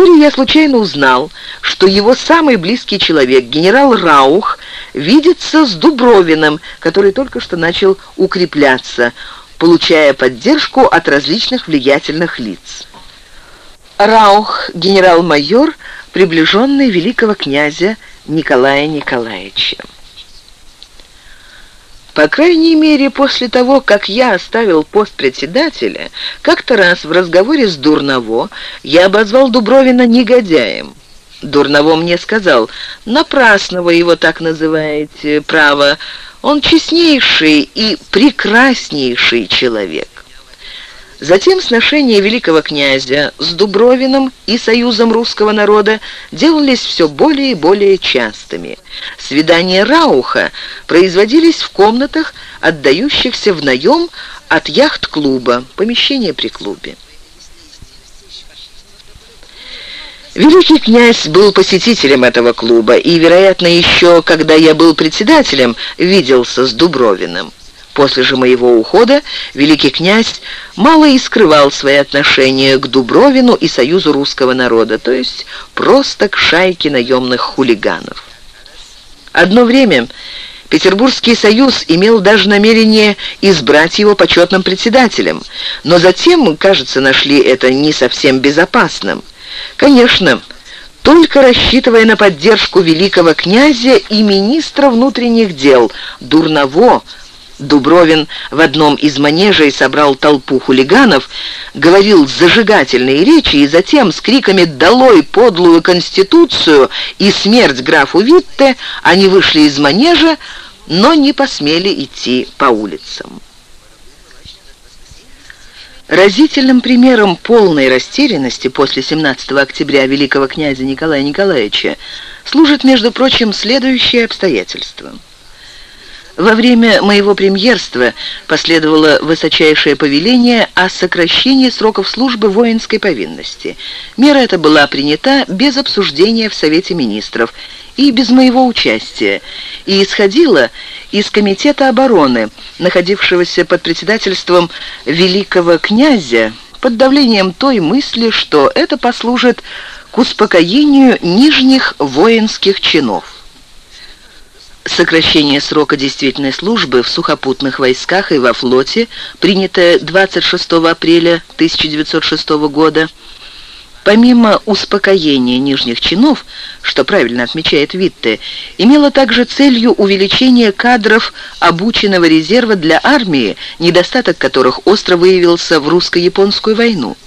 Вскоре я случайно узнал, что его самый близкий человек, генерал Раух, видится с Дубровиным, который только что начал укрепляться, получая поддержку от различных влиятельных лиц. Раух, генерал-майор, приближенный великого князя Николая Николаевича. По крайней мере, после того, как я оставил пост председателя, как-то раз в разговоре с Дурново я обозвал Дубровина негодяем. Дурново мне сказал, «Напрасно вы его так называете, право, он честнейший и прекраснейший человек». Затем сношения великого князя с Дубровиным и союзом русского народа делались все более и более частыми. Свидания Рауха производились в комнатах, отдающихся в наем от яхт-клуба, помещения при клубе. Великий князь был посетителем этого клуба и, вероятно, еще, когда я был председателем, виделся с Дубровиным. После же моего ухода великий князь мало и скрывал свои отношения к Дубровину и Союзу русского народа, то есть просто к шайке наемных хулиганов. Одно время Петербургский союз имел даже намерение избрать его почетным председателем, но затем, кажется, нашли это не совсем безопасным. Конечно, только рассчитывая на поддержку великого князя и министра внутренних дел Дурново, Дубровин в одном из манежей собрал толпу хулиганов, говорил зажигательные речи и затем с криками «Долой подлую конституцию!» и «Смерть графу Витте!» они вышли из манежа, но не посмели идти по улицам. Разительным примером полной растерянности после 17 октября великого князя Николая Николаевича служит, между прочим, следующее обстоятельство – во время моего премьерства последовало высочайшее повеление о сокращении сроков службы воинской повинности. Мера эта была принята без обсуждения в Совете министров и без моего участия, и исходила из Комитета обороны, находившегося под председательством великого князя, под давлением той мысли, что это послужит к успокоению нижних воинских чинов. Сокращение срока действительной службы в сухопутных войсках и во флоте, принятое 26 апреля 1906 года, помимо успокоения нижних чинов, что правильно отмечает Витте, имело также целью увеличение кадров обученного резерва для армии, недостаток которых остро выявился в русско-японскую войну.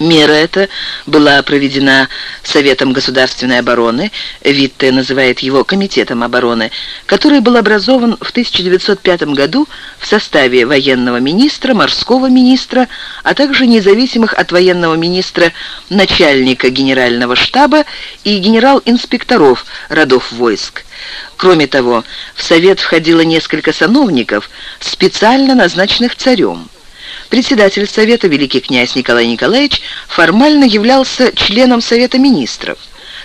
Мера эта была проведена Советом государственной обороны, Витте называет его Комитетом обороны, который был образован в 1905 году в составе военного министра, морского министра, а также независимых от военного министра начальника генерального штаба и генерал-инспекторов родов войск. Кроме того, в Совет входило несколько сановников, специально назначенных царем. Председатель Совета, великий князь Николай Николаевич, формально являлся членом Совета министров.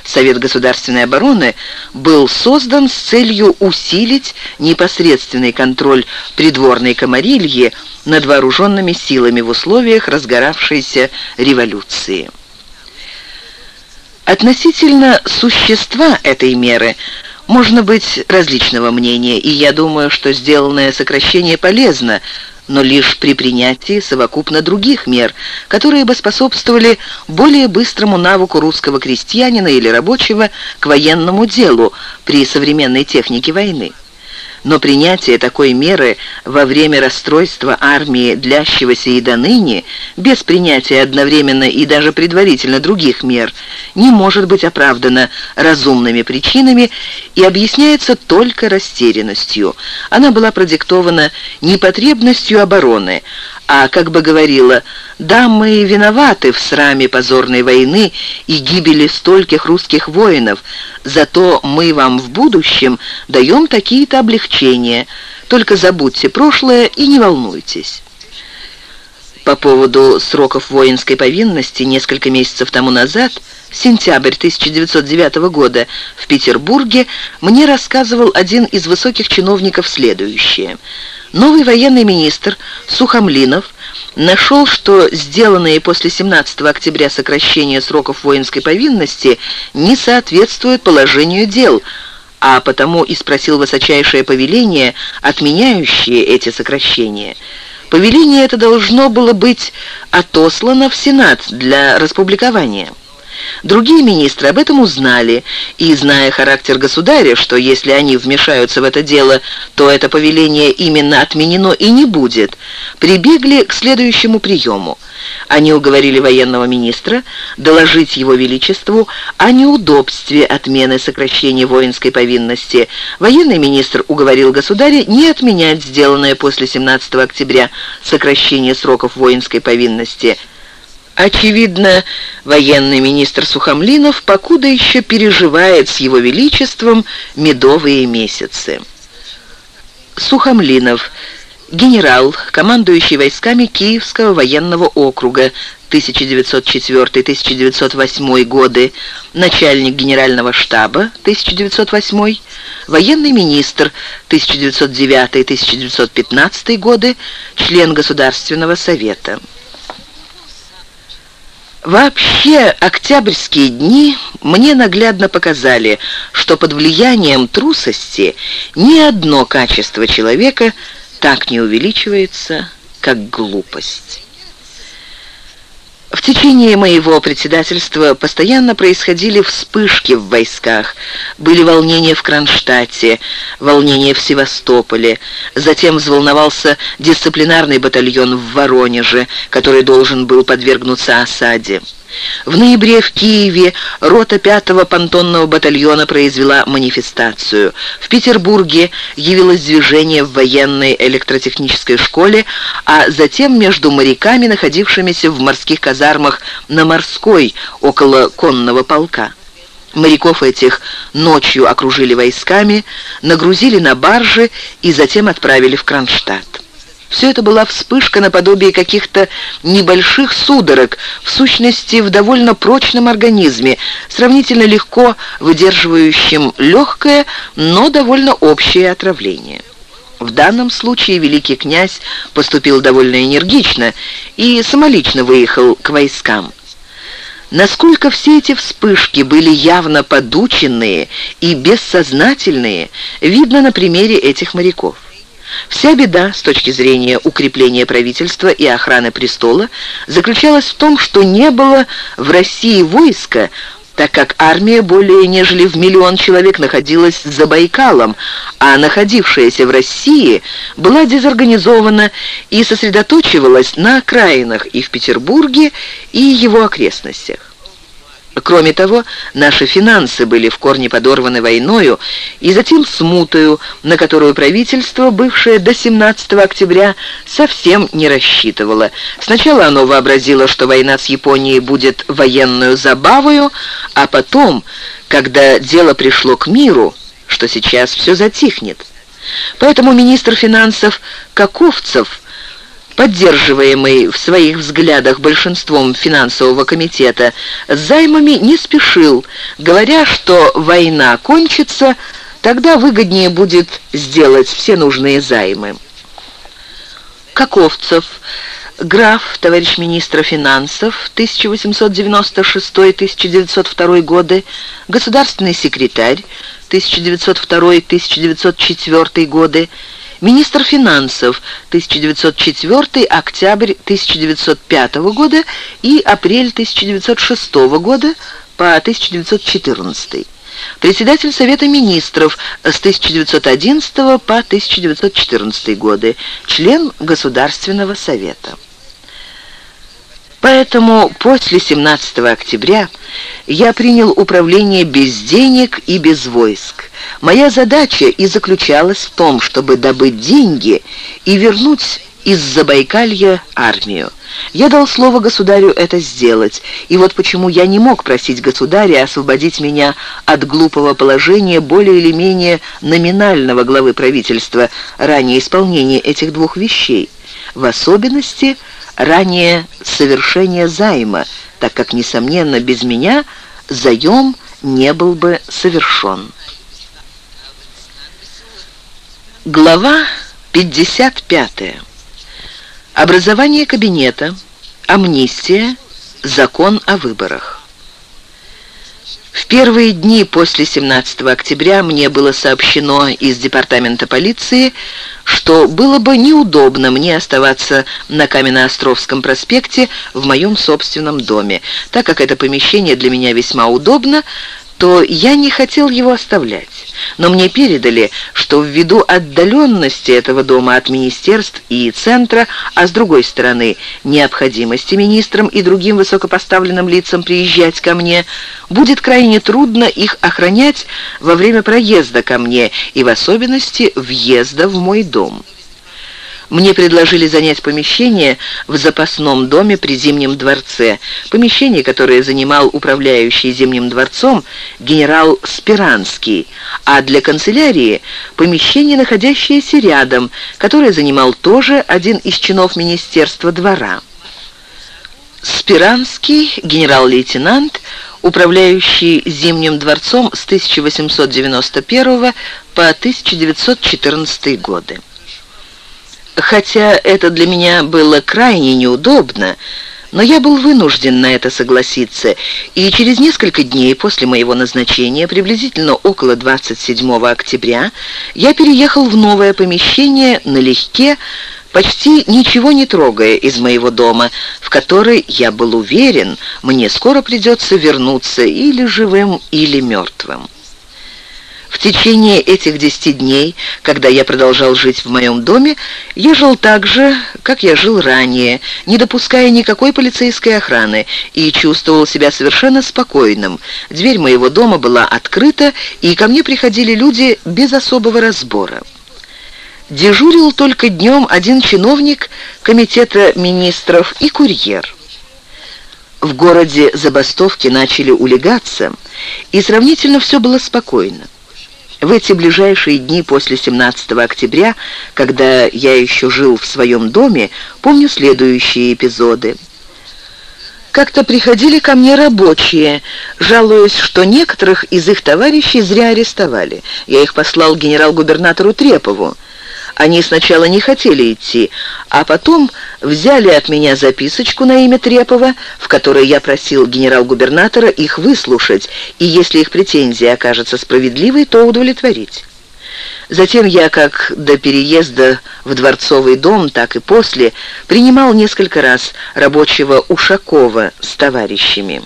Совет государственной обороны был создан с целью усилить непосредственный контроль придворной комарильи над вооруженными силами в условиях разгоравшейся революции. Относительно существа этой меры можно быть различного мнения, и я думаю, что сделанное сокращение полезно, но лишь при принятии совокупно других мер, которые бы способствовали более быстрому навыку русского крестьянина или рабочего к военному делу при современной технике войны но принятие такой меры во время расстройства армии, длящегося и до ныне, без принятия одновременно и даже предварительно других мер, не может быть оправдано разумными причинами и объясняется только растерянностью. Она была продиктована непотребностью обороны, а как бы говорила, «Да, мы виноваты в сраме позорной войны и гибели стольких русских воинов, зато мы вам в будущем даем такие-то облегчения, только забудьте прошлое и не волнуйтесь». По поводу сроков воинской повинности несколько месяцев тому назад, сентябрь 1909 года, в Петербурге, мне рассказывал один из высоких чиновников следующее – Новый военный министр Сухомлинов нашел, что сделанные после 17 октября сокращения сроков воинской повинности не соответствуют положению дел, а потому и спросил высочайшее повеление, отменяющее эти сокращения. Повеление это должно было быть отослано в Сенат для распубликования. Другие министры об этом узнали, и, зная характер государя, что если они вмешаются в это дело, то это повеление именно отменено и не будет, прибегли к следующему приему. Они уговорили военного министра доложить его величеству о неудобстве отмены сокращения воинской повинности. Военный министр уговорил государя не отменять сделанное после 17 октября сокращение сроков воинской повинности – Очевидно, военный министр Сухомлинов покуда еще переживает с его величеством медовые месяцы. Сухомлинов, генерал, командующий войсками Киевского военного округа 1904-1908 годы, начальник генерального штаба 1908, военный министр 1909-1915 годы, член Государственного совета. Вообще, октябрьские дни мне наглядно показали, что под влиянием трусости ни одно качество человека так не увеличивается, как глупость. В течение моего председательства постоянно происходили вспышки в войсках. Были волнения в Кронштадте, волнения в Севастополе. Затем взволновался дисциплинарный батальон в Воронеже, который должен был подвергнуться осаде. В ноябре в Киеве рота 5-го понтонного батальона произвела манифестацию. В Петербурге явилось движение в военной электротехнической школе, а затем между моряками, находившимися в морских казармах на Морской, около конного полка. Моряков этих ночью окружили войсками, нагрузили на баржи и затем отправили в Кронштадт. Все это была вспышка наподобие каких-то небольших судорог, в сущности, в довольно прочном организме, сравнительно легко выдерживающем легкое, но довольно общее отравление. В данном случае великий князь поступил довольно энергично и самолично выехал к войскам. Насколько все эти вспышки были явно подученные и бессознательные, видно на примере этих моряков. Вся беда с точки зрения укрепления правительства и охраны престола заключалась в том, что не было в России войска, так как армия более нежели в миллион человек находилась за Байкалом, а находившаяся в России была дезорганизована и сосредоточивалась на окраинах и в Петербурге, и его окрестностях. Кроме того, наши финансы были в корне подорваны войною и затем смутою, на которую правительство, бывшее до 17 октября, совсем не рассчитывало. Сначала оно вообразило, что война с Японией будет военную забавою, а потом, когда дело пришло к миру, что сейчас все затихнет. Поэтому министр финансов Каковцев поддерживаемый в своих взглядах большинством финансового комитета, с займами не спешил, говоря, что война кончится, тогда выгоднее будет сделать все нужные займы. Каковцев, граф, товарищ министра финансов, 1896-1902 годы, государственный секретарь, 1902-1904 годы, министр финансов 1904 октябрь 1905 года и апрель 1906 года по 1914. Председатель Совета министров с 1911 по 1914 годы, член Государственного совета. Поэтому после 17 октября я принял управление без денег и без войск. Моя задача и заключалась в том, чтобы добыть деньги и вернуть из Забайкалья армию. Я дал слово государю это сделать, и вот почему я не мог просить государя освободить меня от глупого положения более или менее номинального главы правительства ранее исполнения этих двух вещей, в особенности ранее совершения займа, так как, несомненно, без меня заем не был бы совершен. Глава 55. Образование кабинета, амнистия, закон о выборах. В первые дни после 17 октября мне было сообщено из департамента полиции, что было бы неудобно мне оставаться на Каменноостровском проспекте в моем собственном доме. Так как это помещение для меня весьма удобно, то я не хотел его оставлять. Но мне передали, что ввиду отдаленности этого дома от министерств и центра, а с другой стороны, необходимости министрам и другим высокопоставленным лицам приезжать ко мне, будет крайне трудно их охранять во время проезда ко мне и в особенности въезда в мой дом. Мне предложили занять помещение в запасном доме при Зимнем дворце, помещение, которое занимал управляющий Зимним дворцом генерал Спиранский, а для канцелярии помещение, находящееся рядом, которое занимал тоже один из чинов Министерства двора. Спиранский, генерал-лейтенант, управляющий Зимним дворцом с 1891 по 1914 годы. Хотя это для меня было крайне неудобно, но я был вынужден на это согласиться, и через несколько дней после моего назначения, приблизительно около 27 октября, я переехал в новое помещение налегке, почти ничего не трогая из моего дома, в который, я был уверен, мне скоро придется вернуться или живым, или мертвым. В течение этих десяти дней, когда я продолжал жить в моем доме, я жил так же, как я жил ранее, не допуская никакой полицейской охраны, и чувствовал себя совершенно спокойным. Дверь моего дома была открыта, и ко мне приходили люди без особого разбора. Дежурил только днем один чиновник комитета министров и курьер. В городе забастовки начали улегаться, и сравнительно все было спокойно. В эти ближайшие дни после 17 октября, когда я еще жил в своем доме, помню следующие эпизоды. Как-то приходили ко мне рабочие, жалуясь, что некоторых из их товарищей зря арестовали. Я их послал генерал-губернатору Трепову. Они сначала не хотели идти, а потом взяли от меня записочку на имя Трепова, в которой я просил генерал-губернатора их выслушать, и если их претензия окажется справедливой, то удовлетворить. Затем я, как до переезда в Дворцовый дом, так и после, принимал несколько раз рабочего Ушакова с товарищами.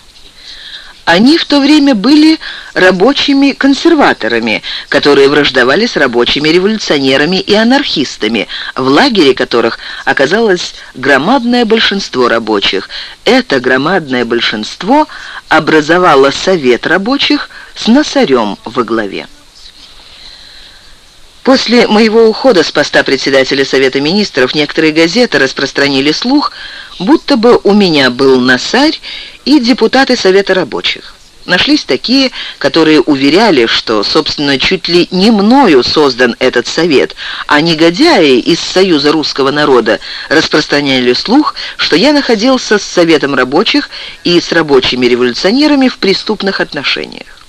Они в то время были рабочими консерваторами, которые враждовали с рабочими революционерами и анархистами, в лагере которых оказалось громадное большинство рабочих. Это громадное большинство образовало Совет рабочих с Носарем во главе. После моего ухода с поста председателя Совета Министров некоторые газеты распространили слух, будто бы у меня был Носарь и депутаты Совета рабочих. Нашлись такие, которые уверяли, что, собственно, чуть ли не мною создан этот совет, а негодяи из Союза русского народа распространяли слух, что я находился с Советом рабочих и с рабочими революционерами в преступных отношениях.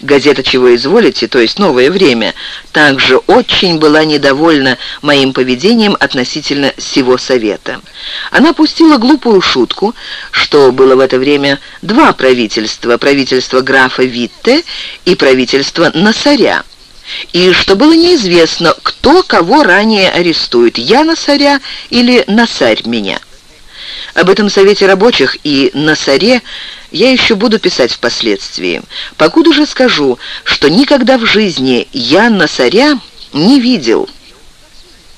Газета «Чего изволите», то есть «Новое время», также очень была недовольна моим поведением относительно всего совета. Она пустила глупую шутку, что было в это время два правительства, правительство графа Витте и правительство Насаря, и что было неизвестно, кто кого ранее арестует, я Насаря или Насарь меня. Об этом Совете рабочих и Насаре я еще буду писать впоследствии. Покуда же скажу, что никогда в жизни я Насаря не видел.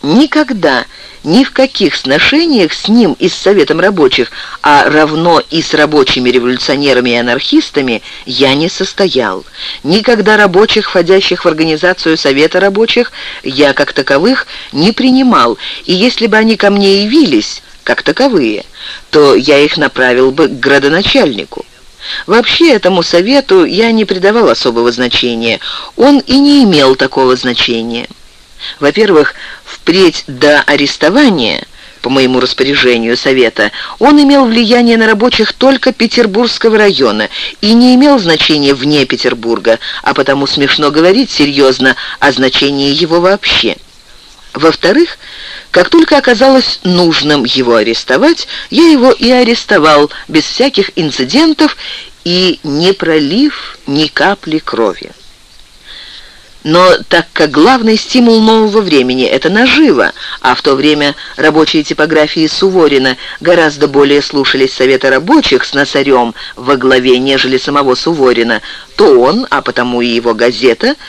Никогда, ни в каких сношениях с ним и с Советом рабочих, а равно и с рабочими революционерами и анархистами, я не состоял. Никогда рабочих, входящих в организацию Совета рабочих, я как таковых не принимал, и если бы они ко мне явились как таковые, то я их направил бы к градоначальнику. Вообще этому совету я не придавал особого значения. Он и не имел такого значения. Во-первых, впредь до арестования, по моему распоряжению совета, он имел влияние на рабочих только Петербургского района и не имел значения вне Петербурга, а потому смешно говорить серьезно о значении его вообще. Во-вторых, как только оказалось нужным его арестовать, я его и арестовал без всяких инцидентов и не пролив ни капли крови. Но так как главный стимул нового времени – это наживо, а в то время рабочие типографии Суворина гораздо более слушались Совета рабочих с Носарем во главе, нежели самого Суворина, то он, а потому и его газета –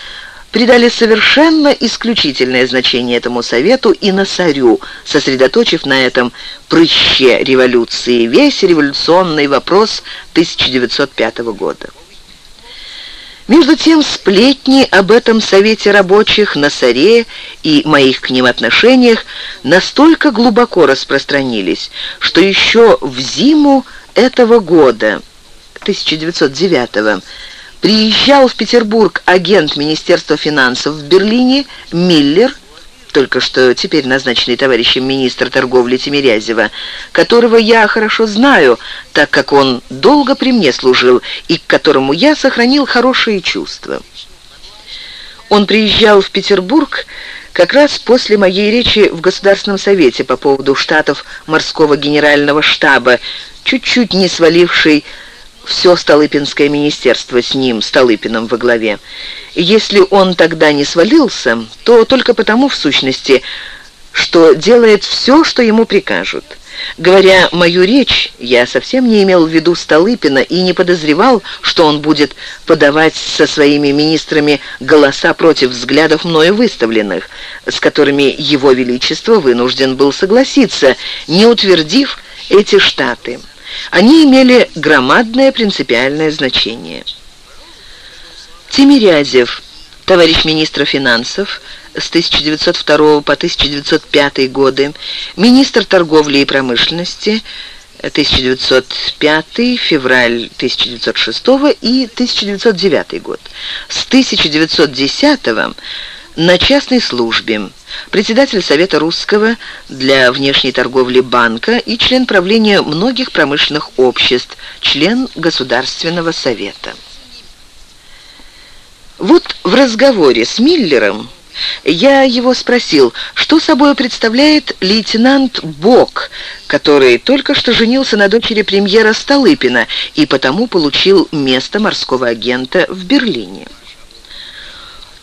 придали совершенно исключительное значение этому совету и Носарю, сосредоточив на этом прыще революции весь революционный вопрос 1905 года. Между тем сплетни об этом Совете рабочих, Носаре и моих к ним отношениях настолько глубоко распространились, что еще в зиму этого года, 1909 приезжал в Петербург агент Министерства финансов в Берлине Миллер, только что теперь назначенный товарищем министр торговли Тимирязева, которого я хорошо знаю, так как он долго при мне служил и к которому я сохранил хорошие чувства. Он приезжал в Петербург как раз после моей речи в Государственном совете по поводу штатов морского генерального штаба, чуть-чуть не сваливший все Столыпинское министерство с ним, Столыпиным во главе. Если он тогда не свалился, то только потому, в сущности, что делает все, что ему прикажут. Говоря мою речь, я совсем не имел в виду Столыпина и не подозревал, что он будет подавать со своими министрами голоса против взглядов мною выставленных, с которыми его величество вынужден был согласиться, не утвердив эти штаты. Они имели громадное принципиальное значение. Тимирязев, товарищ министра финансов, с 1902 по 1905 годы, министр торговли и промышленности, 1905, февраль 1906 и 1909 год. С 1910 на частной службе, председатель Совета Русского для внешней торговли банка и член правления многих промышленных обществ, член Государственного Совета. Вот в разговоре с Миллером я его спросил, что собой представляет лейтенант Бок, который только что женился на дочери премьера Столыпина и потому получил место морского агента в Берлине.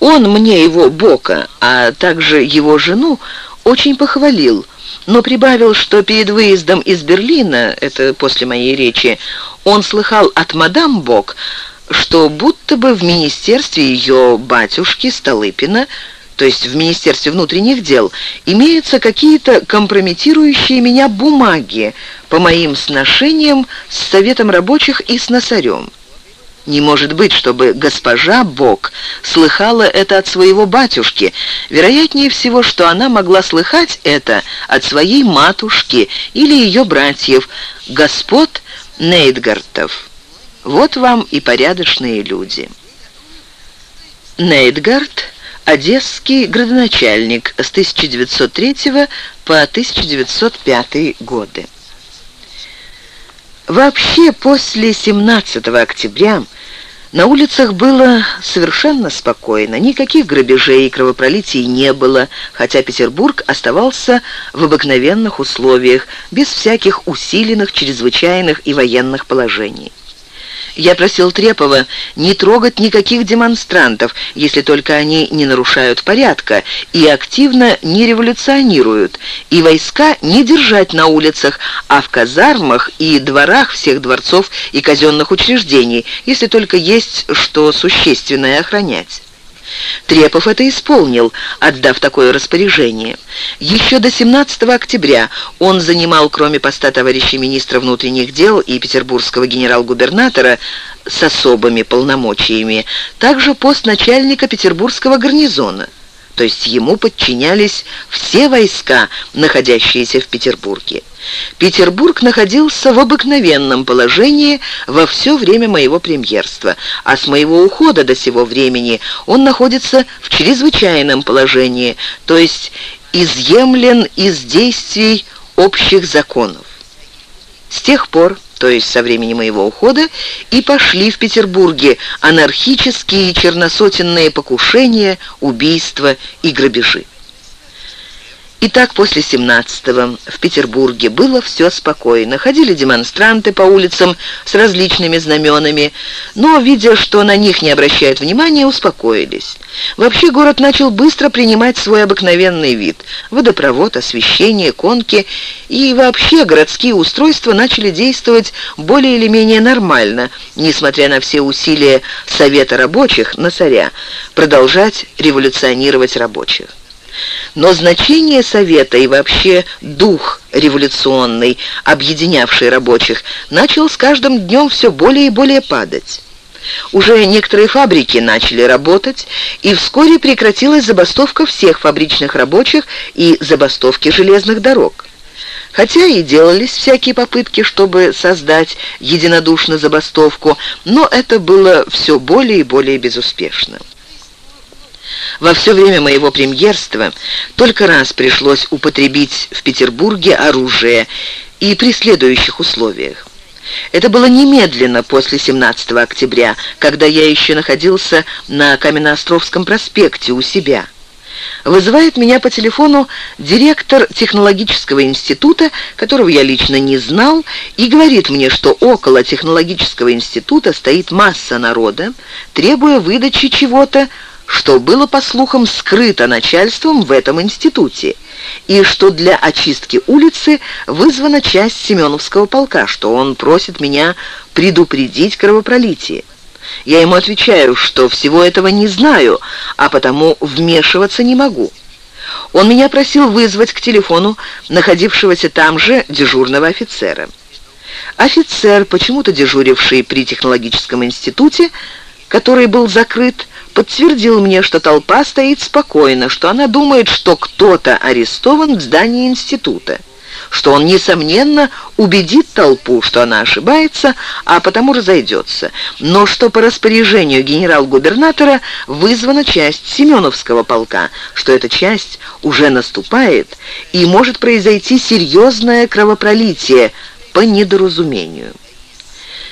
Он мне его Бока, а также его жену, очень похвалил, но прибавил, что перед выездом из Берлина, это после моей речи, он слыхал от мадам Бок, что будто бы в министерстве ее батюшки Столыпина, то есть в Министерстве внутренних дел, имеются какие-то компрометирующие меня бумаги по моим сношениям с Советом рабочих и с Носарем. Не может быть, чтобы госпожа Бог слыхала это от своего батюшки. Вероятнее всего, что она могла слыхать это от своей матушки или ее братьев, господ Нейтгартов. Вот вам и порядочные люди. Нейтгард – одесский градоначальник с 1903 по 1905 годы. Вообще, после 17 октября на улицах было совершенно спокойно, никаких грабежей и кровопролитий не было, хотя Петербург оставался в обыкновенных условиях, без всяких усиленных, чрезвычайных и военных положений. Я просил Трепова не трогать никаких демонстрантов, если только они не нарушают порядка и активно не революционируют, и войска не держать на улицах, а в казармах и дворах всех дворцов и казенных учреждений, если только есть что существенное охранять. Трепов это исполнил, отдав такое распоряжение. Еще до 17 октября он занимал, кроме поста товарища министра внутренних дел и петербургского генерал-губернатора с особыми полномочиями, также пост начальника петербургского гарнизона то есть ему подчинялись все войска, находящиеся в Петербурге. Петербург находился в обыкновенном положении во все время моего премьерства, а с моего ухода до сего времени он находится в чрезвычайном положении, то есть изъемлен из действий общих законов. С тех пор то есть со времени моего ухода, и пошли в Петербурге анархические черносотенные покушения, убийства и грабежи. И так после 17-го в Петербурге было все спокойно. Ходили демонстранты по улицам с различными знаменами, но, видя, что на них не обращают внимания, успокоились. Вообще город начал быстро принимать свой обыкновенный вид. Водопровод, освещение, конки и вообще городские устройства начали действовать более или менее нормально, несмотря на все усилия Совета рабочих, на царя, продолжать революционировать рабочих. Но значение Совета и вообще дух революционный, объединявший рабочих, начал с каждым днем все более и более падать. Уже некоторые фабрики начали работать, и вскоре прекратилась забастовка всех фабричных рабочих и забастовки железных дорог. Хотя и делались всякие попытки, чтобы создать единодушно забастовку, но это было все более и более безуспешно. Во все время моего премьерства только раз пришлось употребить в Петербурге оружие и при следующих условиях. Это было немедленно после 17 октября, когда я еще находился на Каменноостровском проспекте у себя. Вызывает меня по телефону директор технологического института, которого я лично не знал, и говорит мне, что около технологического института стоит масса народа, требуя выдачи чего-то, что было, по слухам, скрыто начальством в этом институте, и что для очистки улицы вызвана часть Семеновского полка, что он просит меня предупредить кровопролитие. Я ему отвечаю, что всего этого не знаю, а потому вмешиваться не могу. Он меня просил вызвать к телефону находившегося там же дежурного офицера. Офицер, почему-то дежуривший при технологическом институте, который был закрыт, подтвердил мне, что толпа стоит спокойно, что она думает, что кто-то арестован в здании института, что он, несомненно, убедит толпу, что она ошибается, а потому разойдется, но что по распоряжению генерал-губернатора вызвана часть Семеновского полка, что эта часть уже наступает и может произойти серьезное кровопролитие по недоразумению.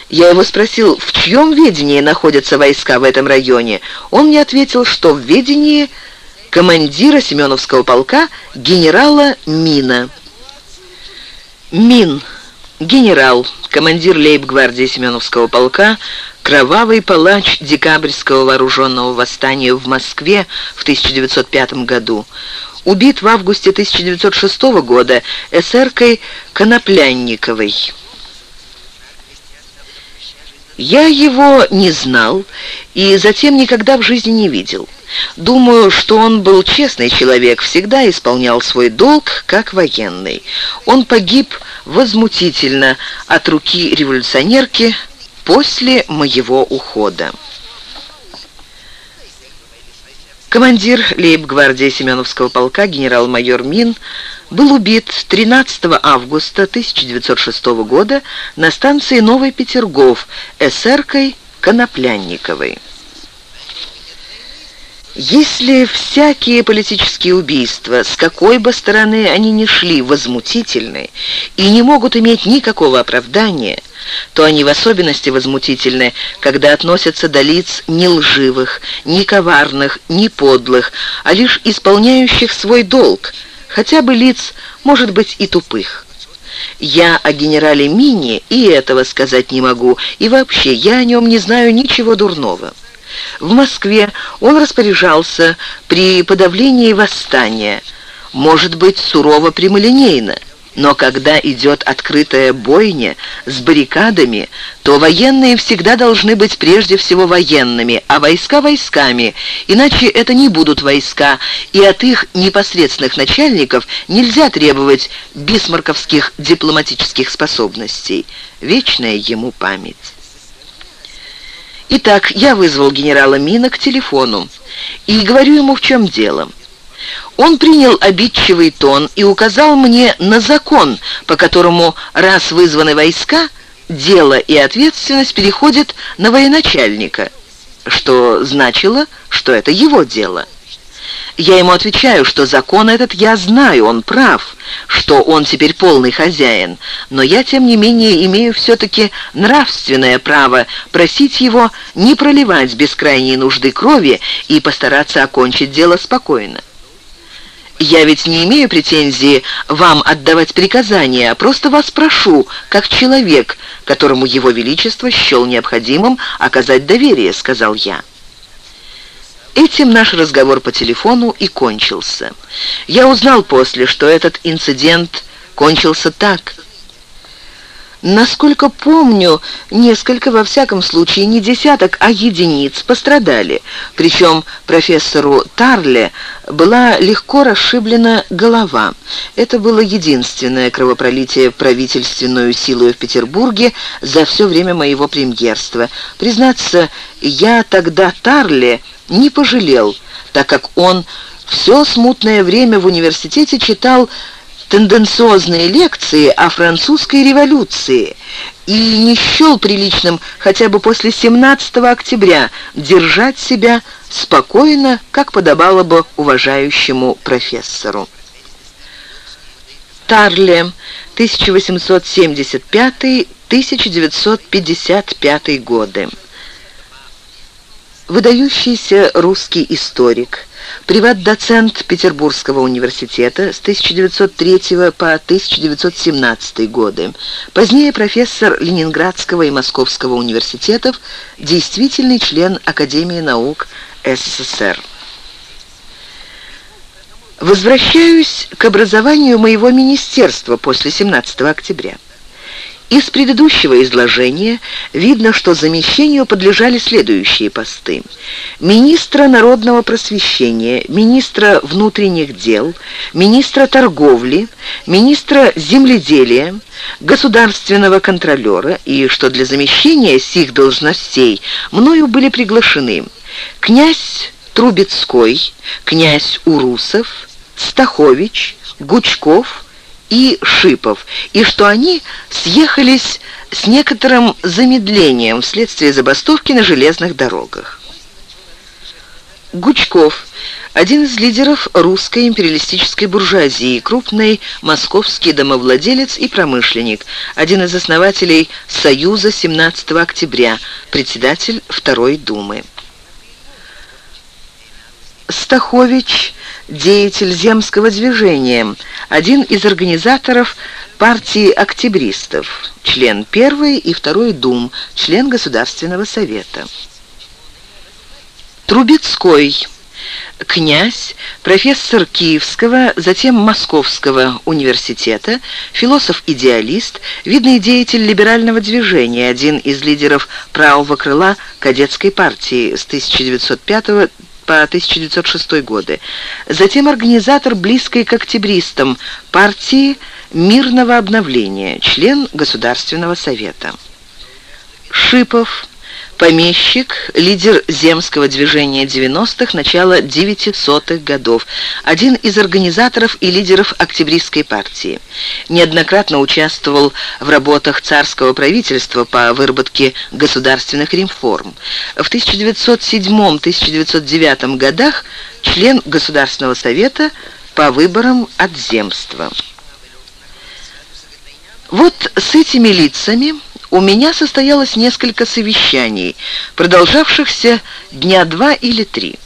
Я его спросил, в чьем ведении находятся войска в этом районе. Он мне ответил, что в ведении командира Семеновского полка генерала Мина. Мин, генерал, командир лейб-гвардии Семеновского полка, кровавый палач декабрьского вооруженного восстания в Москве в 1905 году. Убит в августе 1906 года эсеркой Коноплянниковой. Я его не знал и затем никогда в жизни не видел. Думаю, что он был честный человек, всегда исполнял свой долг как военный. Он погиб возмутительно от руки революционерки после моего ухода. Командир лейб-гвардии Семеновского полка генерал-майор Мин был убит 13 августа 1906 года на станции Новый Петергоф эсеркой Коноплянниковой. Если всякие политические убийства, с какой бы стороны они ни шли, возмутительны и не могут иметь никакого оправдания, то они в особенности возмутительны, когда относятся до лиц не лживых, не коварных, не подлых, а лишь исполняющих свой долг, хотя бы лиц, может быть, и тупых. Я о генерале Мини и этого сказать не могу, и вообще я о нем не знаю ничего дурного. В Москве он распоряжался при подавлении восстания, может быть, сурово прямолинейно, но когда идет открытая бойня с баррикадами, то военные всегда должны быть прежде всего военными, а войска войсками, иначе это не будут войска, и от их непосредственных начальников нельзя требовать бисмарковских дипломатических способностей. Вечная ему память. Итак, я вызвал генерала Мина к телефону и говорю ему, в чем дело. Он принял обидчивый тон и указал мне на закон, по которому, раз вызваны войска, дело и ответственность переходят на военачальника, что значило, что это его дело. Я ему отвечаю, что закон этот я знаю, он прав, что он теперь полный хозяин, но я, тем не менее, имею все-таки нравственное право просить его не проливать без крайней нужды крови и постараться окончить дело спокойно. Я ведь не имею претензии вам отдавать приказания, просто вас прошу, как человек, которому Его Величество счел необходимым оказать доверие», — сказал я. Этим наш разговор по телефону и кончился. Я узнал после, что этот инцидент кончился так — Насколько помню, несколько, во всяком случае, не десяток, а единиц пострадали. Причем профессору Тарле была легко расшиблена голова. Это было единственное кровопролитие правительственную силу в Петербурге за все время моего премьерства. Признаться, я тогда Тарле не пожалел, так как он все смутное время в университете читал тенденциозные лекции о французской революции и не счел приличным хотя бы после 17 октября держать себя спокойно, как подобало бы уважающему профессору. Тарле, 1875-1955 годы. Выдающийся русский историк, приват-доцент Петербургского университета с 1903 по 1917 годы, позднее профессор Ленинградского и Московского университетов, действительный член Академии наук СССР. Возвращаюсь к образованию моего министерства после 17 октября. Из предыдущего изложения видно, что замещению подлежали следующие посты. Министра народного просвещения, министра внутренних дел, министра торговли, министра земледелия, государственного контролера, и что для замещения сих должностей мною были приглашены князь Трубецкой, князь Урусов, Стахович, Гучков, и Шипов, и что они съехались с некоторым замедлением вследствие забастовки на железных дорогах. Гучков – один из лидеров русской империалистической буржуазии, крупный московский домовладелец и промышленник, один из основателей Союза 17 октября, председатель Второй Думы. Стахович деятель земского движения, один из организаторов партии октябристов, член первой и второй дум, член Государственного совета. Трубецкой, князь, профессор Киевского, затем Московского университета, философ-идеалист, видный деятель либерального движения, один из лидеров правого крыла кадетской партии с 1905 по 1906 годы. Затем организатор близкой к октябристам партии мирного обновления, член Государственного совета. Шипов, помещик, лидер земского движения 90-х, начала 900-х годов, один из организаторов и лидеров Октябристской партии. Неоднократно участвовал в работах царского правительства по выработке государственных реформ. В 1907-1909 годах член Государственного совета по выборам от земства. Вот с этими лицами у меня состоялось несколько совещаний, продолжавшихся дня два или три.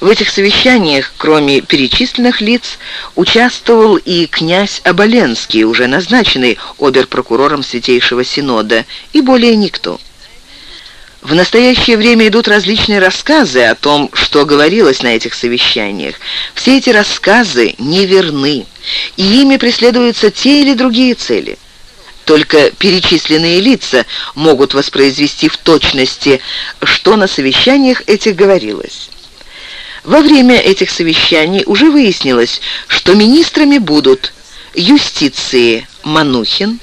В этих совещаниях, кроме перечисленных лиц, участвовал и князь Оболенский, уже назначенный оберпрокурором Святейшего Синода, и более никто. В настоящее время идут различные рассказы о том, что говорилось на этих совещаниях. Все эти рассказы неверны, и ими преследуются те или другие цели – только перечисленные лица могут воспроизвести в точности, что на совещаниях этих говорилось. Во время этих совещаний уже выяснилось, что министрами будут юстиции Манухин,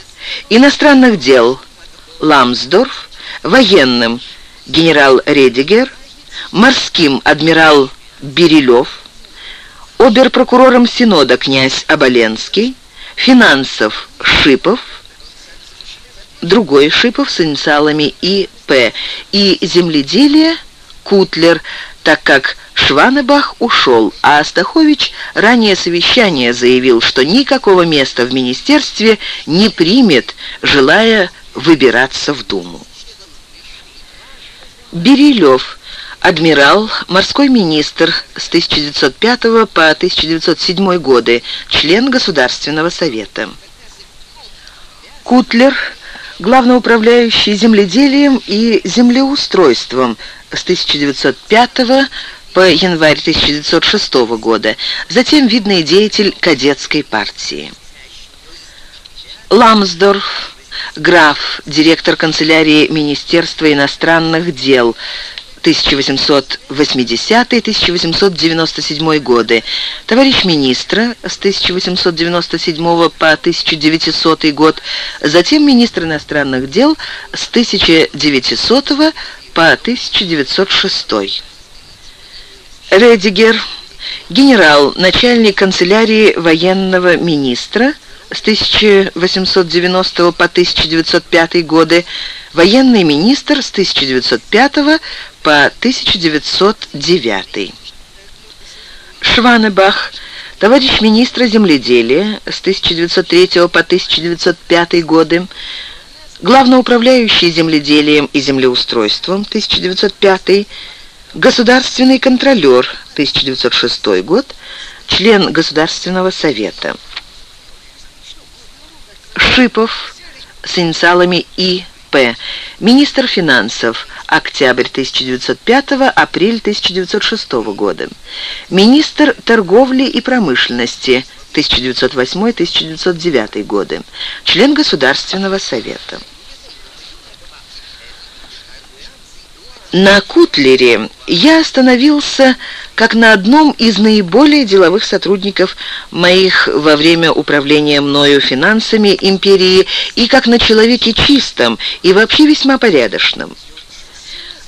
иностранных дел Ламсдорф, военным генерал Редигер, морским адмирал Берилев, оберпрокурором Синода князь Оболенский, финансов Шипов, другой Шипов с инициалами И.П. и земледелие Кутлер, так как Шванебах ушел, а Астахович ранее совещание заявил, что никакого места в министерстве не примет, желая выбираться в Думу. Берилев адмирал, морской министр с 1905 по 1907 годы, член Государственного совета. Кутлер, главноуправляющий земледелием и землеустройством с 1905 по январь 1906 года, затем видный деятель кадетской партии. Ламсдорф, граф, директор канцелярии Министерства иностранных дел, 1880-1897 годы, товарищ министра с 1897 по 1900 год, затем министр иностранных дел с 1900 по 1906. Редигер, генерал, начальник канцелярии военного министра с 1890 по 1905 годы, военный министр с 1905 по 1909. Шванебах, товарищ министра земледелия с 1903 по 1905 годы, главноуправляющий земледелием и землеустройством 1905, государственный контролер 1906 год, член Государственного совета. Шипов с инициалами Министр финансов. Октябрь 1905, апрель 1906 года. Министр торговли и промышленности. 1908-1909 годы. Член Государственного совета. На Кутлере я остановился как на одном из наиболее деловых сотрудников моих во время управления мною финансами империи и как на человеке чистом и вообще весьма порядочном.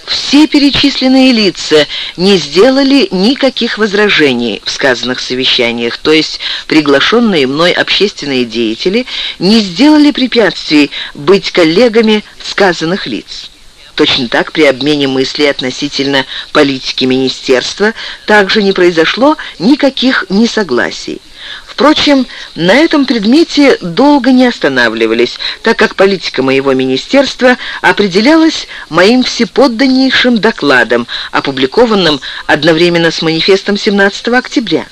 Все перечисленные лица не сделали никаких возражений в сказанных совещаниях, то есть приглашенные мной общественные деятели не сделали препятствий быть коллегами сказанных лиц. Точно так при обмене мыслей относительно политики министерства также не произошло никаких несогласий. Впрочем, на этом предмете долго не останавливались, так как политика моего министерства определялась моим всеподданнейшим докладом, опубликованным одновременно с манифестом 17 октября.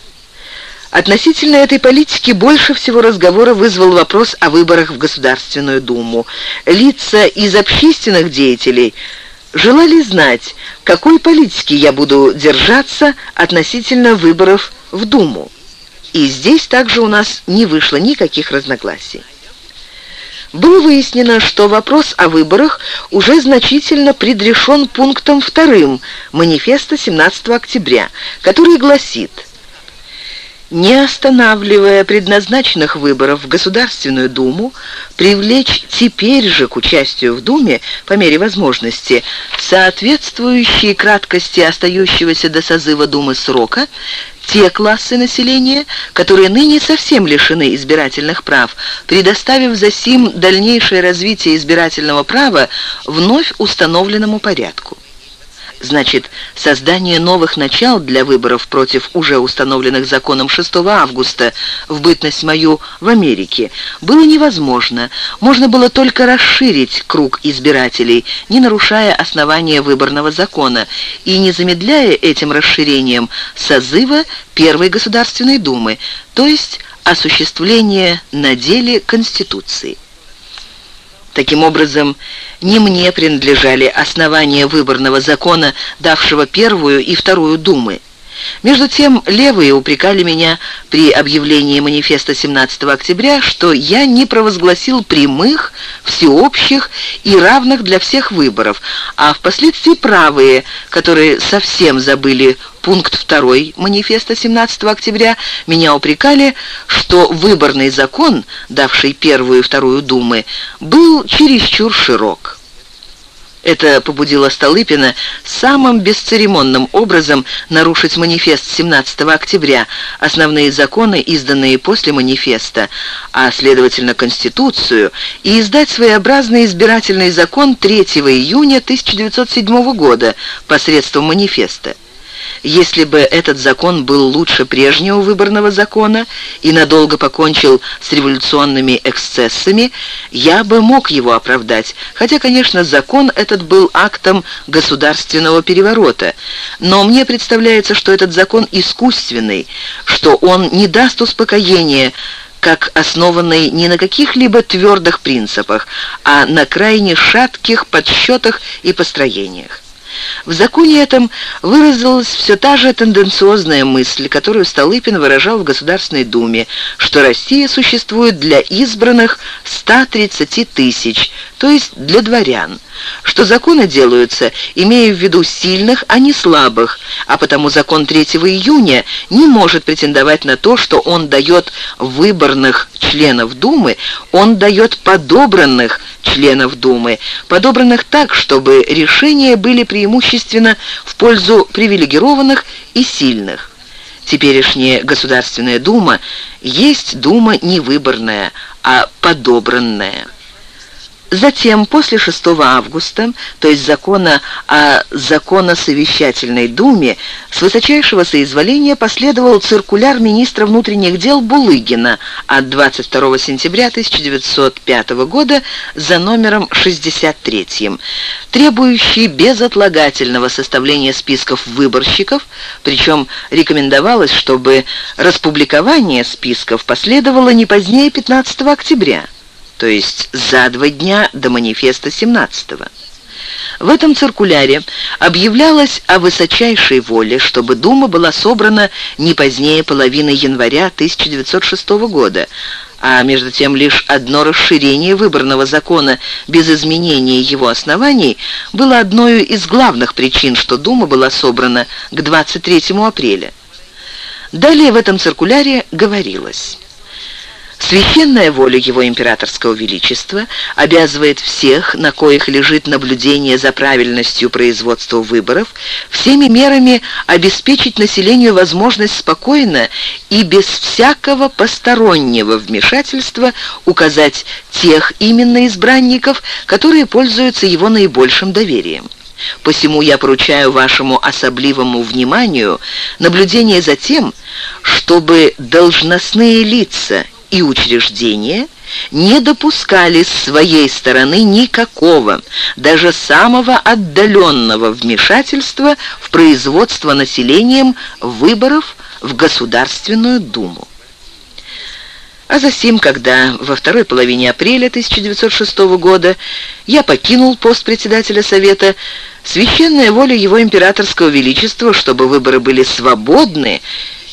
Относительно этой политики больше всего разговора вызвал вопрос о выборах в Государственную Думу. Лица из общественных деятелей желали знать, какой политики я буду держаться относительно выборов в Думу. И здесь также у нас не вышло никаких разногласий. Было выяснено, что вопрос о выборах уже значительно предрешен пунктом вторым манифеста 17 октября, который гласит – не останавливая предназначенных выборов в Государственную Думу, привлечь теперь же к участию в Думе, по мере возможности, соответствующие краткости остающегося до созыва Думы срока, те классы населения, которые ныне совсем лишены избирательных прав, предоставив за сим дальнейшее развитие избирательного права вновь установленному порядку. Значит, создание новых начал для выборов против уже установленных законом 6 августа в бытность мою в Америке было невозможно. Можно было только расширить круг избирателей, не нарушая основания выборного закона и не замедляя этим расширением созыва Первой Государственной Думы, то есть осуществление на деле Конституции. Таким образом, не мне принадлежали основания выборного закона, давшего первую и вторую думы. Между тем, левые упрекали меня при объявлении манифеста 17 октября, что я не провозгласил прямых, всеобщих и равных для всех выборов, а впоследствии правые, которые совсем забыли пункт 2 манифеста 17 октября, меня упрекали, что выборный закон, давший первую и вторую думы, был чересчур широк. Это побудило Столыпина самым бесцеремонным образом нарушить манифест 17 октября, основные законы, изданные после манифеста, а, следовательно, Конституцию, и издать своеобразный избирательный закон 3 июня 1907 года посредством манифеста. Если бы этот закон был лучше прежнего выборного закона и надолго покончил с революционными эксцессами, я бы мог его оправдать, хотя, конечно, закон этот был актом государственного переворота, но мне представляется, что этот закон искусственный, что он не даст успокоения, как основанный не на каких-либо твердых принципах, а на крайне шатких подсчетах и построениях. В законе этом выразилась все та же тенденциозная мысль, которую Столыпин выражал в Государственной Думе, что Россия существует для избранных 130 тысяч, то есть для дворян, что законы делаются, имея в виду сильных, а не слабых, а потому закон 3 июня не может претендовать на то, что он дает выборных членов Думы, он дает подобранных членов Думы, подобранных так, чтобы решения были преимущественно в пользу привилегированных и сильных. Теперешняя Государственная Дума есть Дума не выборная, а подобранная. Затем, после 6 августа, то есть закона о законосовещательной думе, с высочайшего соизволения последовал циркуляр министра внутренних дел Булыгина от 22 сентября 1905 года за номером 63, требующий безотлагательного составления списков выборщиков, причем рекомендовалось, чтобы распубликование списков последовало не позднее 15 октября то есть за два дня до манифеста 17-го. В этом циркуляре объявлялось о высочайшей воле, чтобы Дума была собрана не позднее половины января 1906 года, а между тем лишь одно расширение выборного закона без изменения его оснований было одной из главных причин, что Дума была собрана к 23 апреля. Далее в этом циркуляре говорилось... Священная воля его императорского величества обязывает всех, на коих лежит наблюдение за правильностью производства выборов, всеми мерами обеспечить населению возможность спокойно и без всякого постороннего вмешательства указать тех именно избранников, которые пользуются его наибольшим доверием. Посему я поручаю вашему особливому вниманию наблюдение за тем, чтобы должностные лица и учреждения не допускали с своей стороны никакого, даже самого отдаленного вмешательства в производство населением выборов в Государственную Думу. А затем, когда во второй половине апреля 1906 года я покинул пост председателя Совета, священная воля его императорского величества, чтобы выборы были свободны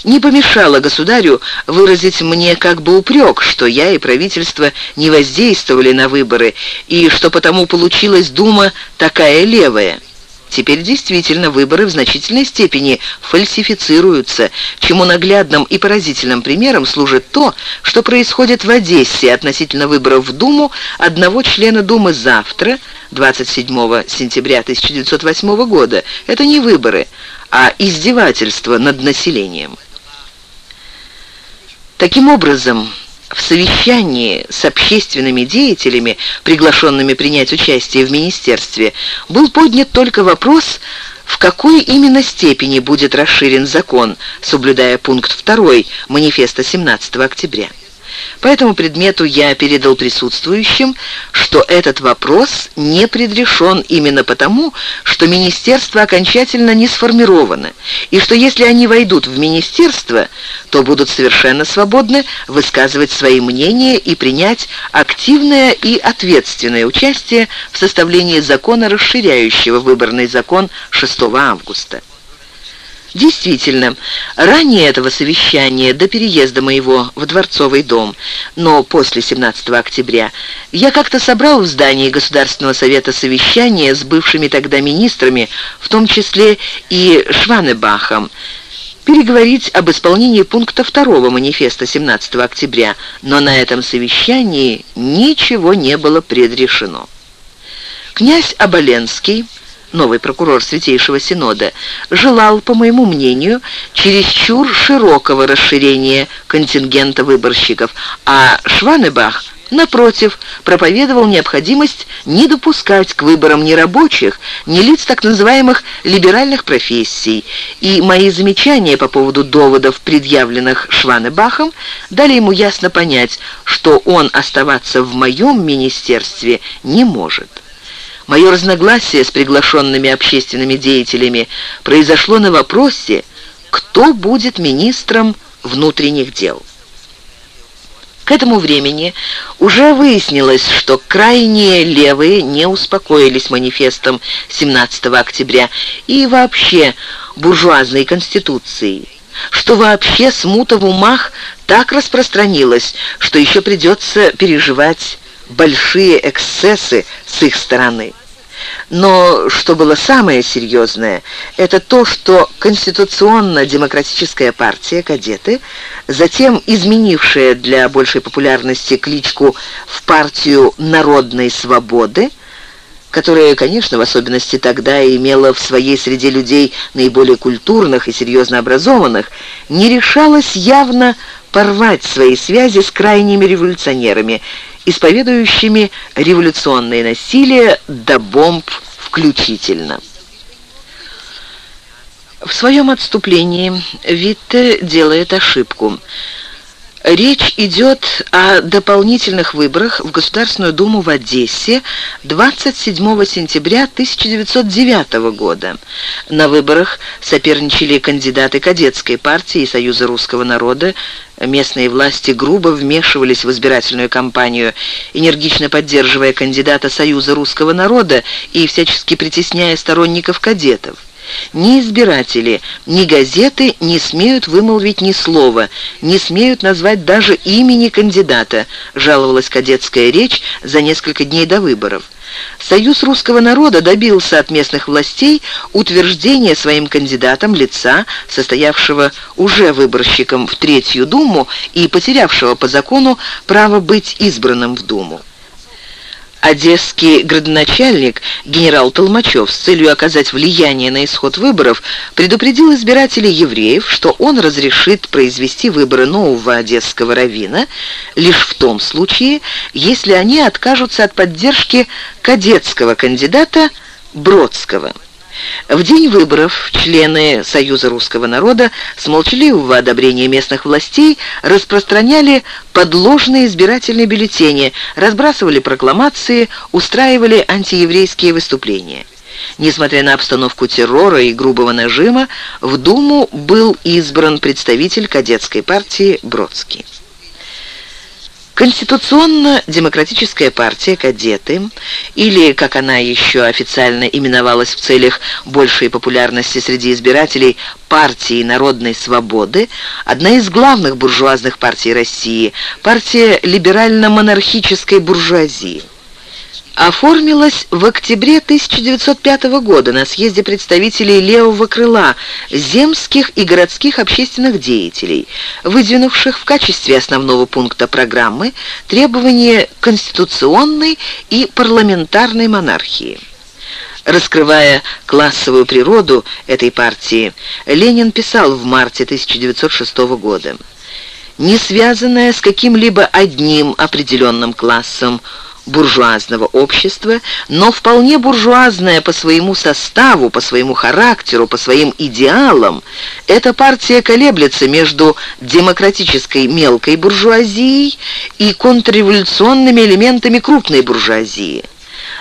не помешало государю выразить мне как бы упрек, что я и правительство не воздействовали на выборы, и что потому получилась Дума такая левая. Теперь действительно выборы в значительной степени фальсифицируются, чему наглядным и поразительным примером служит то, что происходит в Одессе относительно выборов в Думу одного члена Думы завтра, 27 сентября 1908 года. Это не выборы, а издевательство над населением. Таким образом, в совещании с общественными деятелями, приглашенными принять участие в министерстве, был поднят только вопрос, в какой именно степени будет расширен закон, соблюдая пункт 2 манифеста 17 октября. По этому предмету я передал присутствующим, что этот вопрос не предрешен именно потому, что министерство окончательно не сформировано, и что если они войдут в министерство, то будут совершенно свободны высказывать свои мнения и принять активное и ответственное участие в составлении закона, расширяющего выборный закон 6 августа. Действительно, ранее этого совещания, до переезда моего в Дворцовый дом, но после 17 октября, я как-то собрал в здании Государственного совета совещание с бывшими тогда министрами, в том числе и Шванебахом, переговорить об исполнении пункта 2 манифеста 17 октября, но на этом совещании ничего не было предрешено. Князь Оболенский новый прокурор Святейшего Синода, желал, по моему мнению, чересчур широкого расширения контингента выборщиков, а Шванебах Напротив, проповедовал необходимость не допускать к выборам ни рабочих, ни лиц так называемых либеральных профессий, и мои замечания по поводу доводов, предъявленных Шванебахом, дали ему ясно понять, что он оставаться в моем министерстве не может. Мое разногласие с приглашенными общественными деятелями произошло на вопросе, кто будет министром внутренних дел. К этому времени уже выяснилось, что крайние левые не успокоились манифестом 17 октября и вообще буржуазной конституцией, что вообще смута в умах так распространилась, что еще придется переживать большие эксцессы с их стороны. Но что было самое серьезное, это то, что Конституционно-демократическая партия «Кадеты», затем изменившая для большей популярности кличку в партию «Народной свободы», которая, конечно, в особенности тогда имела в своей среде людей наиболее культурных и серьезно образованных, не решалась явно порвать свои связи с крайними революционерами исповедующими революционное насилие до бомб включительно. В своем отступлении Витте делает ошибку. Речь идет о дополнительных выборах в Государственную Думу в Одессе 27 сентября 1909 года. На выборах соперничали кандидаты кадетской партии и Союза русского народа. Местные власти грубо вмешивались в избирательную кампанию, энергично поддерживая кандидата Союза русского народа и всячески притесняя сторонников кадетов. Ни избиратели, ни газеты не смеют вымолвить ни слова, не смеют назвать даже имени кандидата, жаловалась кадетская речь за несколько дней до выборов. Союз русского народа добился от местных властей утверждения своим кандидатом лица, состоявшего уже выборщиком в Третью Думу и потерявшего по закону право быть избранным в Думу. Одесский градоначальник генерал Толмачев с целью оказать влияние на исход выборов предупредил избирателей евреев, что он разрешит произвести выборы нового одесского равина лишь в том случае, если они откажутся от поддержки кадетского кандидата Бродского. В день выборов члены Союза русского народа с молчаливого одобрения местных властей распространяли подложные избирательные бюллетени, разбрасывали прокламации, устраивали антиеврейские выступления. Несмотря на обстановку террора и грубого нажима, в Думу был избран представитель кадетской партии Бродский. Конституционно-демократическая партия «Кадеты», или, как она еще официально именовалась в целях большей популярности среди избирателей, партии народной свободы, одна из главных буржуазных партий России, партия либерально-монархической буржуазии оформилась в октябре 1905 года на съезде представителей левого крыла, земских и городских общественных деятелей, выдвинувших в качестве основного пункта программы требования конституционной и парламентарной монархии. Раскрывая классовую природу этой партии, Ленин писал в марте 1906 года «Не связанная с каким-либо одним определенным классом, буржуазного общества, но вполне буржуазная по своему составу, по своему характеру, по своим идеалам, эта партия колеблется между демократической мелкой буржуазией и контрреволюционными элементами крупной буржуазии.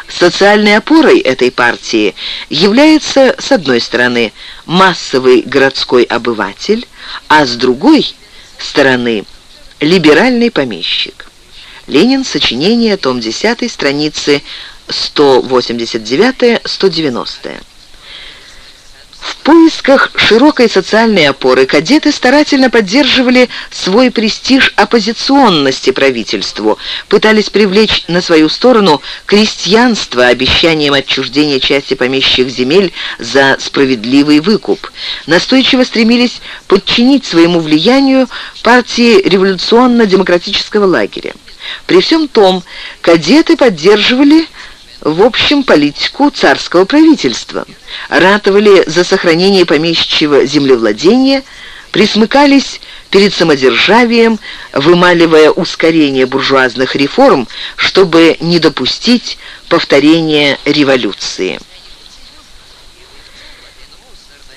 Социальной опорой этой партии является, с одной стороны, массовый городской обыватель, а с другой стороны, либеральный помещик. Ленин. Сочинение. Том 10. Страницы 189-190. В поисках широкой социальной опоры кадеты старательно поддерживали свой престиж оппозиционности правительству, пытались привлечь на свою сторону крестьянство обещанием отчуждения части помещичьих земель за справедливый выкуп, настойчиво стремились подчинить своему влиянию партии революционно-демократического лагеря. При всем том, кадеты поддерживали в общем политику царского правительства, ратовали за сохранение помещичьего землевладения, присмыкались перед самодержавием, вымаливая ускорение буржуазных реформ, чтобы не допустить повторения революции.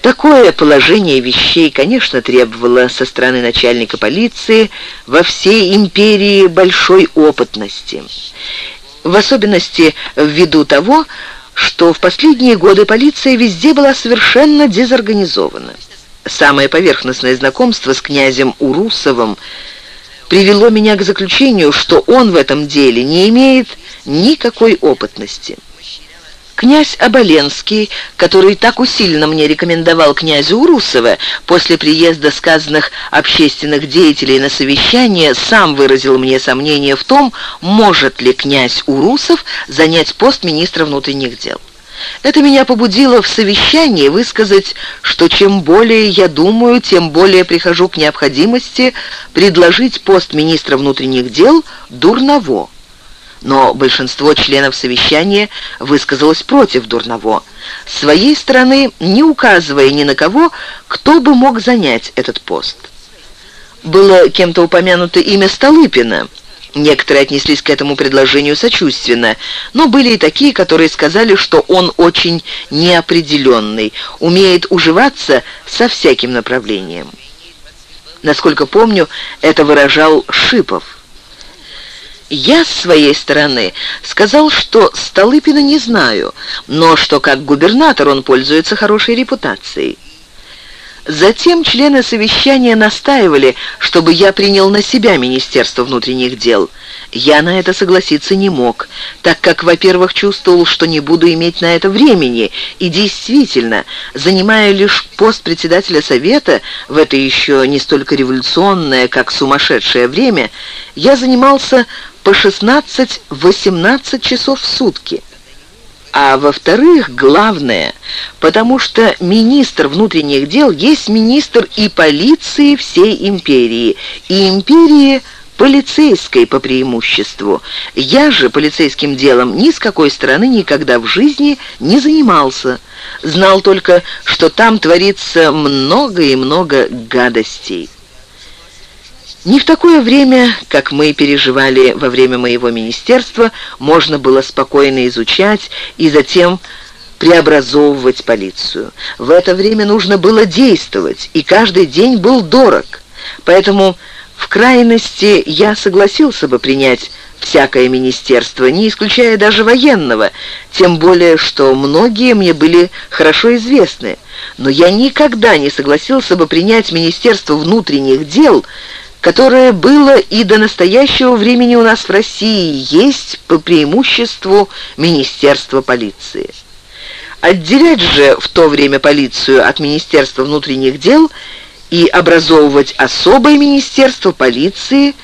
Такое положение вещей, конечно, требовало со стороны начальника полиции во всей империи большой опытности. В особенности ввиду того, что в последние годы полиция везде была совершенно дезорганизована. Самое поверхностное знакомство с князем Урусовым привело меня к заключению, что он в этом деле не имеет никакой опытности. Князь Оболенский, который так усиленно мне рекомендовал князю Урусова, после приезда сказанных общественных деятелей на совещание, сам выразил мне сомнение в том, может ли князь Урусов занять пост министра внутренних дел. Это меня побудило в совещании высказать, что чем более я думаю, тем более прихожу к необходимости предложить пост министра внутренних дел Дурново но большинство членов совещания высказалось против Дурново, с своей стороны не указывая ни на кого, кто бы мог занять этот пост. Было кем-то упомянуто имя Столыпина. Некоторые отнеслись к этому предложению сочувственно, но были и такие, которые сказали, что он очень неопределенный, умеет уживаться со всяким направлением. Насколько помню, это выражал Шипов. Я, с своей стороны, сказал, что Столыпина не знаю, но что как губернатор он пользуется хорошей репутацией. Затем члены совещания настаивали, чтобы я принял на себя Министерство внутренних дел. Я на это согласиться не мог, так как, во-первых, чувствовал, что не буду иметь на это времени, и действительно, занимая лишь пост председателя Совета в это еще не столько революционное, как сумасшедшее время, я занимался по 16-18 часов в сутки. А во-вторых, главное, потому что министр внутренних дел есть министр и полиции всей империи, и империи полицейской по преимуществу. Я же полицейским делом ни с какой стороны никогда в жизни не занимался. Знал только, что там творится много и много гадостей. Не в такое время, как мы переживали во время моего министерства, можно было спокойно изучать и затем преобразовывать полицию. В это время нужно было действовать, и каждый день был дорог. Поэтому в крайности я согласился бы принять всякое министерство, не исключая даже военного, тем более, что многие мне были хорошо известны. Но я никогда не согласился бы принять Министерство внутренних дел, которое было и до настоящего времени у нас в России, есть по преимуществу Министерство полиции. Отделять же в то время полицию от Министерства внутренних дел и образовывать особое Министерство полиции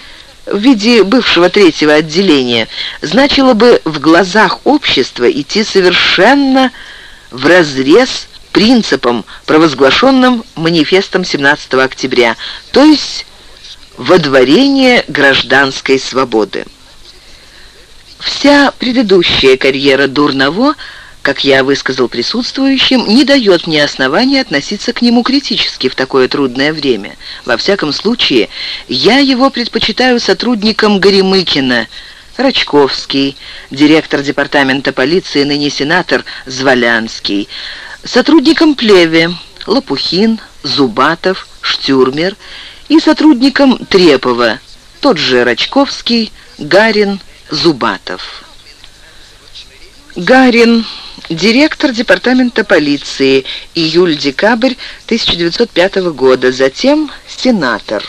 в виде бывшего третьего отделения значило бы в глазах общества идти совершенно вразрез принципам, провозглашенным манифестом 17 октября, то есть Водворение гражданской свободы. Вся предыдущая карьера Дурново, как я высказал присутствующим, не дает мне основания относиться к нему критически в такое трудное время. Во всяком случае, я его предпочитаю сотрудникам Горемыкина, Рачковский, директор департамента полиции, ныне сенатор Зволянский, сотрудникам Плеве, Лопухин, Зубатов, Штюрмер и сотрудникам Трепова, тот же Рачковский, Гарин, Зубатов. Гарин, директор департамента полиции, июль-декабрь 1905 года, затем сенатор.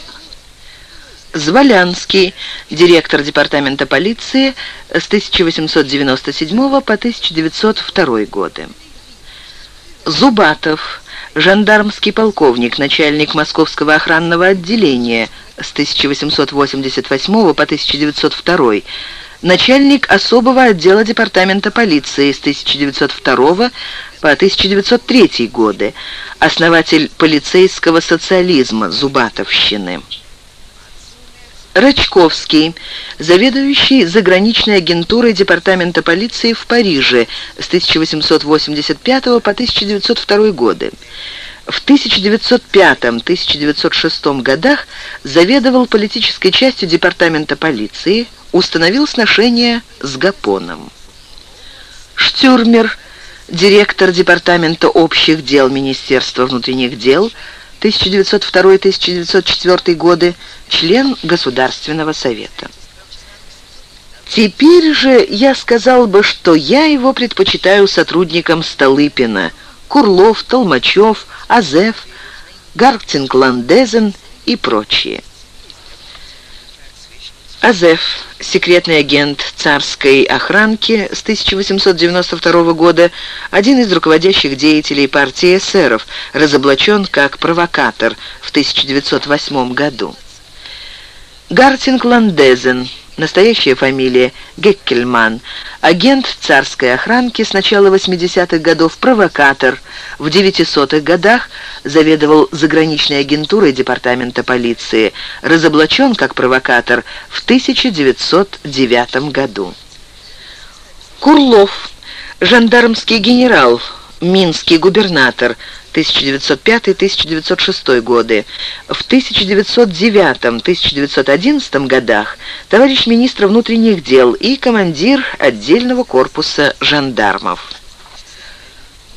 Зволянский, директор департамента полиции с 1897 по 1902 годы. Зубатов, жандармский полковник, начальник Московского охранного отделения с 1888 по 1902, начальник особого отдела департамента полиции с 1902 по 1903 годы, основатель полицейского социализма Зубатовщины. Рачковский, заведующий заграничной агентурой Департамента полиции в Париже с 1885 по 1902 годы. В 1905-1906 годах заведовал политической частью департамента полиции, установил сношение с Гапоном. Штюрмер, директор департамента общих дел Министерства внутренних дел, 1902-1904 годы, член Государственного совета. Теперь же я сказал бы, что я его предпочитаю сотрудникам Столыпина, Курлов, Толмачев, Азеф, Гарктинг-Ландезен и прочие. Азеф, секретный агент царской охранки с 1892 года, один из руководящих деятелей партии эсеров, разоблачен как провокатор в 1908 году. Гартинг Ландезен, настоящая фамилия Геккельман, агент царской охранки с начала 80-х годов, провокатор, в 900-х годах заведовал заграничной агентурой департамента полиции, разоблачен как провокатор в 1909 году. Курлов, жандармский генерал, минский губернатор, 1905-1906 годы. В 1909-1911 годах товарищ министра внутренних дел и командир отдельного корпуса жандармов.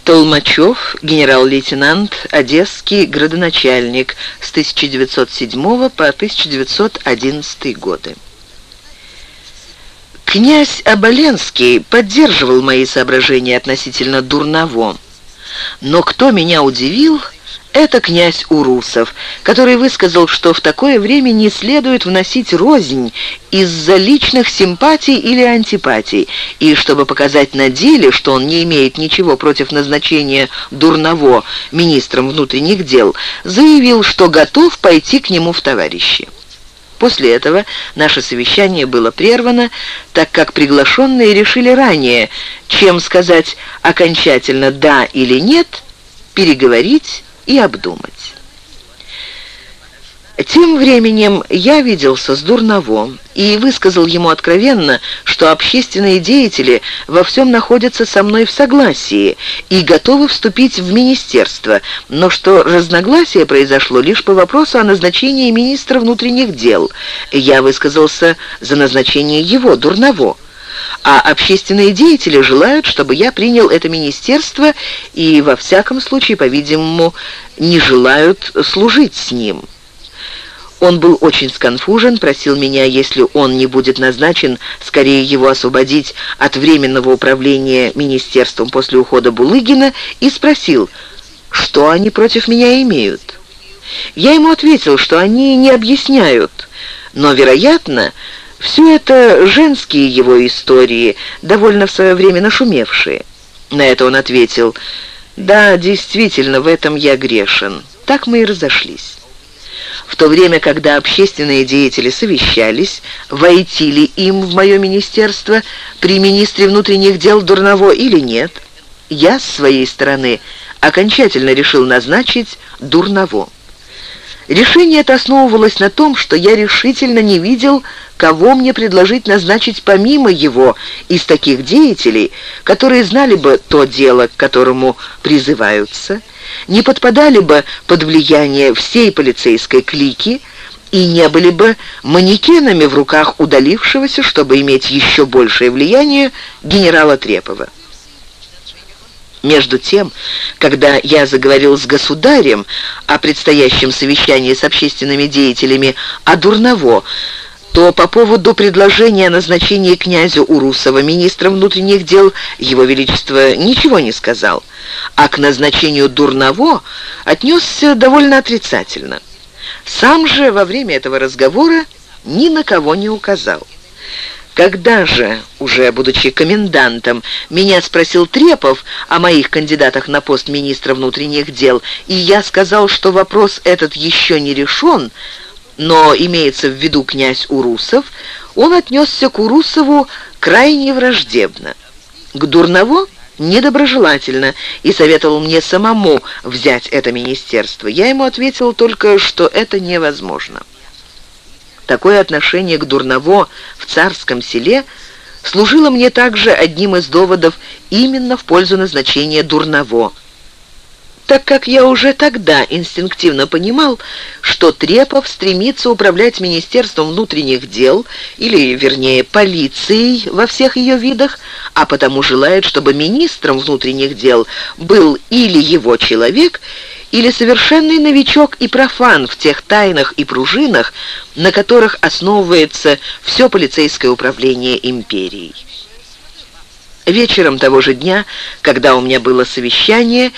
Толмачев, генерал-лейтенант, одесский градоначальник с 1907 по 1911 годы. Князь Оболенский поддерживал мои соображения относительно Дурново. Но кто меня удивил, это князь Урусов, который высказал, что в такое время не следует вносить рознь из-за личных симпатий или антипатий, и чтобы показать на деле, что он не имеет ничего против назначения Дурново министром внутренних дел, заявил, что готов пойти к нему в товарищи. После этого наше совещание было прервано, так как приглашенные решили ранее, чем сказать окончательно «да» или «нет», переговорить и обдумать. Тем временем я виделся с Дурновым и высказал ему откровенно, что общественные деятели во всем находятся со мной в согласии и готовы вступить в министерство, но что разногласие произошло лишь по вопросу о назначении министра внутренних дел. Я высказался за назначение его, Дурново а общественные деятели желают, чтобы я принял это министерство и, во всяком случае, по-видимому, не желают служить с ним». Он был очень сконфужен, просил меня, если он не будет назначен, скорее его освободить от временного управления министерством после ухода Булыгина, и спросил, что они против меня имеют. Я ему ответил, что они не объясняют, но, вероятно, все это женские его истории, довольно в свое время нашумевшие. На это он ответил, «Да, действительно, в этом я грешен». Так мы и разошлись. В то время, когда общественные деятели совещались, войти ли им в мое министерство при министре внутренних дел Дурново или нет, я с своей стороны окончательно решил назначить Дурново. Решение это основывалось на том, что я решительно не видел, кого мне предложить назначить помимо его из таких деятелей, которые знали бы то дело, к которому призываются, не подпадали бы под влияние всей полицейской клики и не были бы манекенами в руках удалившегося, чтобы иметь еще большее влияние, генерала Трепова. Между тем, когда я заговорил с государем о предстоящем совещании с общественными деятелями о Дурново, то по поводу предложения о назначении князя Урусова министром внутренних дел Его Величество ничего не сказал, а к назначению Дурново отнесся довольно отрицательно. Сам же во время этого разговора ни на кого не указал. Когда же, уже будучи комендантом, меня спросил Трепов о моих кандидатах на пост министра внутренних дел, и я сказал, что вопрос этот еще не решен, но имеется в виду князь Урусов, он отнесся к Урусову крайне враждебно. К Дурново недоброжелательно и советовал мне самому взять это министерство. Я ему ответил только, что это невозможно. Такое отношение к Дурново в царском селе служило мне также одним из доводов именно в пользу назначения Дурново. Так как я уже тогда инстинктивно понимал, что Трепов стремится управлять Министерством внутренних дел, или, вернее, полицией во всех ее видах, а потому желает, чтобы министром внутренних дел был или его человек, или совершенный новичок и профан в тех тайнах и пружинах, на которых основывается все полицейское управление империей. Вечером того же дня, когда у меня было совещание,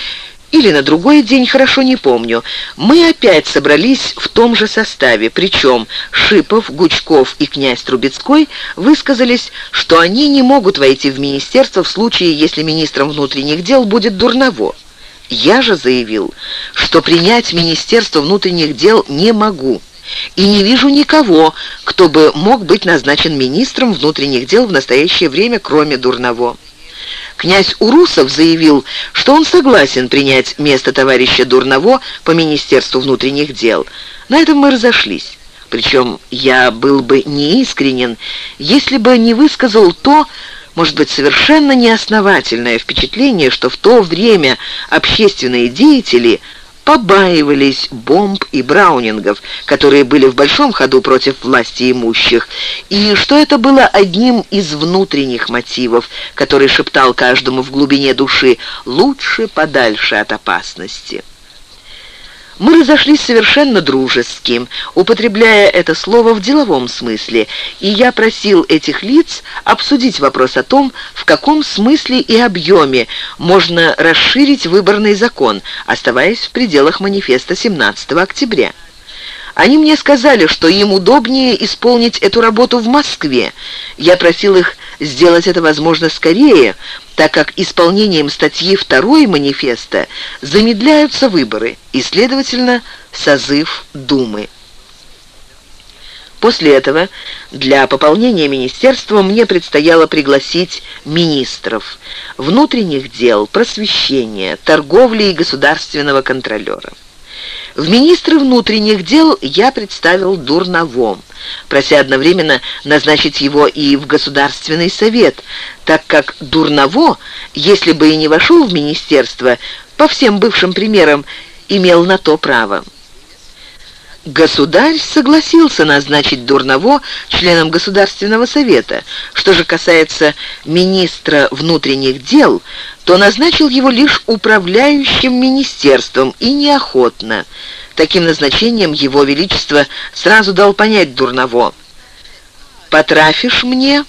или на другой день, хорошо не помню, мы опять собрались в том же составе, причем Шипов, Гучков и князь Трубецкой высказались, что они не могут войти в министерство в случае, если министром внутренних дел будет Дурново. Я же заявил, что принять Министерство внутренних дел не могу и не вижу никого, кто бы мог быть назначен министром внутренних дел в настоящее время, кроме Дурново. Князь Урусов заявил, что он согласен принять место товарища Дурново по Министерству внутренних дел. На этом мы разошлись. Причем я был бы неискренен, если бы не высказал то, может быть, совершенно неосновательное впечатление, что в то время общественные деятели побаивались бомб и браунингов, которые были в большом ходу против власти имущих, и что это было одним из внутренних мотивов, который шептал каждому в глубине души «лучше подальше от опасности». Мы разошлись совершенно дружеским, употребляя это слово в деловом смысле, и я просил этих лиц обсудить вопрос о том, в каком смысле и объеме можно расширить выборный закон, оставаясь в пределах манифеста 17 октября. Они мне сказали, что им удобнее исполнить эту работу в Москве. Я просил их сделать это, возможно, скорее, так как исполнением статьи 2 манифеста замедляются выборы и, следовательно, созыв Думы. После этого для пополнения министерства мне предстояло пригласить министров внутренних дел, просвещения, торговли и государственного контролера. В министры внутренних дел я представил Дурновом, прося одновременно назначить его и в Государственный совет, так как Дурново, если бы и не вошел в министерство, по всем бывшим примерам, имел на то право. Государь согласился назначить Дурново членом Государственного совета. Что же касается министра внутренних дел, то назначил его лишь управляющим министерством и неохотно. Таким назначением его величество сразу дал понять Дурново. «Потрафишь мне?»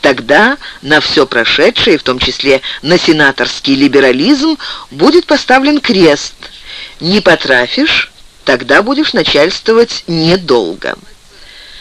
Тогда на все прошедшее, в том числе на сенаторский либерализм, будет поставлен крест. Не потрафишь, тогда будешь начальствовать недолго».